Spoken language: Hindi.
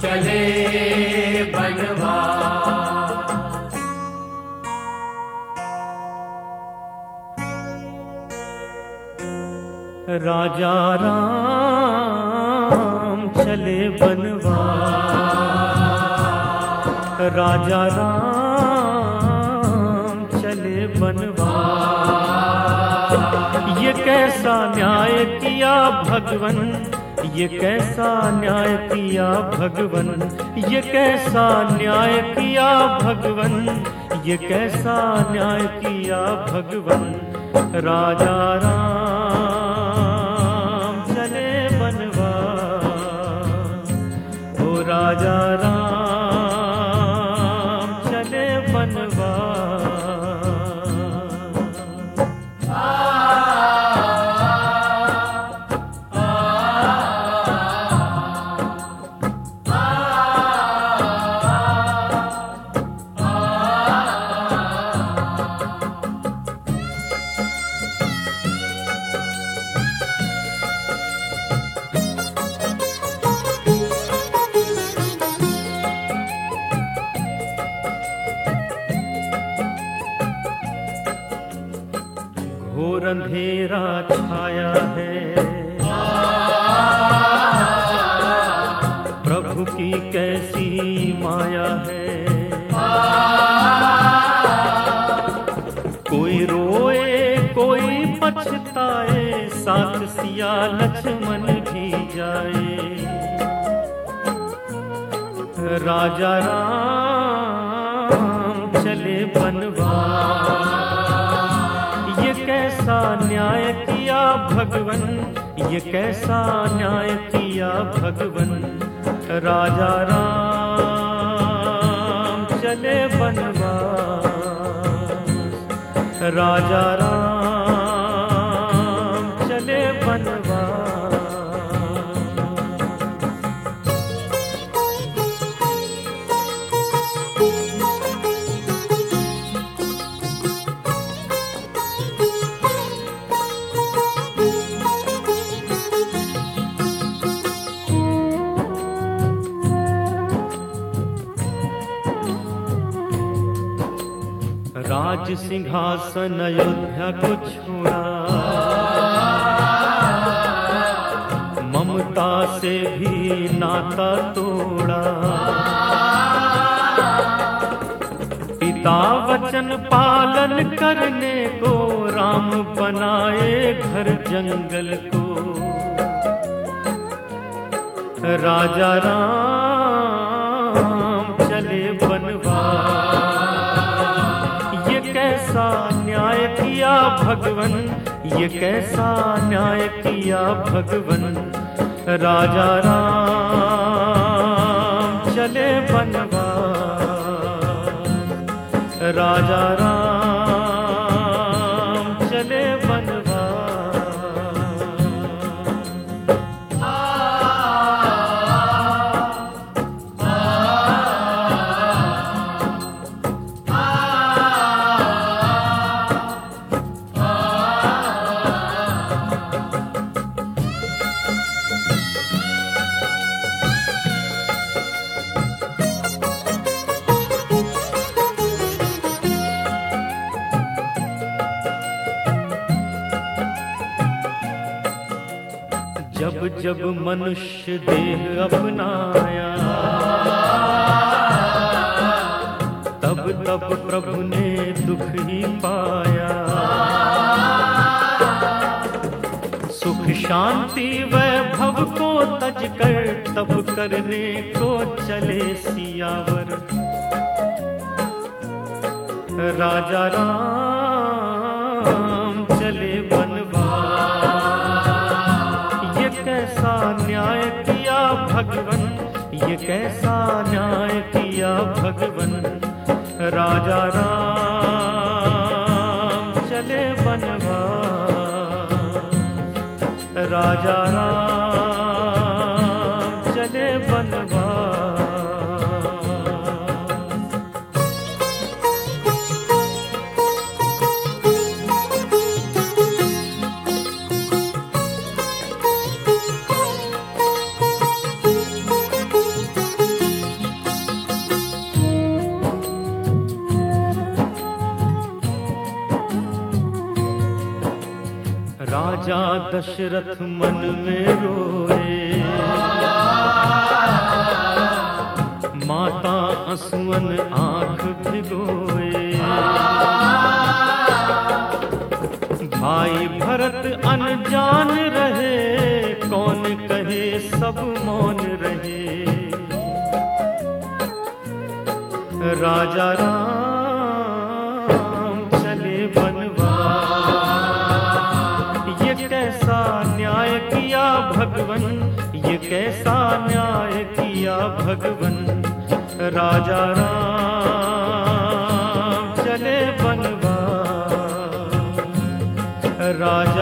चले राजा राम चले बनवास। राजा राम चले बनवास। ये कैसा न्याय किया भगवन ये कैसा न्याय किया भगवन? ये कैसा न्याय किया भगवन? ये कैसा न्याय किया भगवन? राजा राम चले बनवा। ओ राजा छाया है। प्रभु की कैसी माया है। कोई रोए, कोई पछताए, साथ सिया लक्ष्मण भी जाए। राजा राम भगवन ये कैसा न्याय किया भगवन? राजा राम चले बनवा राजा राम राज सिंहासन अयोध्या को छोड़ा। ममता से भी नाता तोड़ा। पिता वचन पालन करने को राम बनाए घर जंगल को। राजा राम कैसा न्याय किया भगवन? ये कैसा न्याय किया भगवन? राजा राम चले बनवा राजा राम जब जब मनुष्य देह अपनाया, तब तब प्रभु ने दुख ही पाया। सुख शांति वैभव को तज कर तब करने को चले सियावर। राजा राम भगवन ये कैसा न्याय किया भगवन? राजा राम चले बनवा राजा राम दशरथ मन में रोए। माता असुवन आँख भिगोए। भाई भरत अनजान रहे, कौन कहे सब मौन रहे। राजा राम कैसा न्याय किया भगवन? राजा राम चले बनवा राजा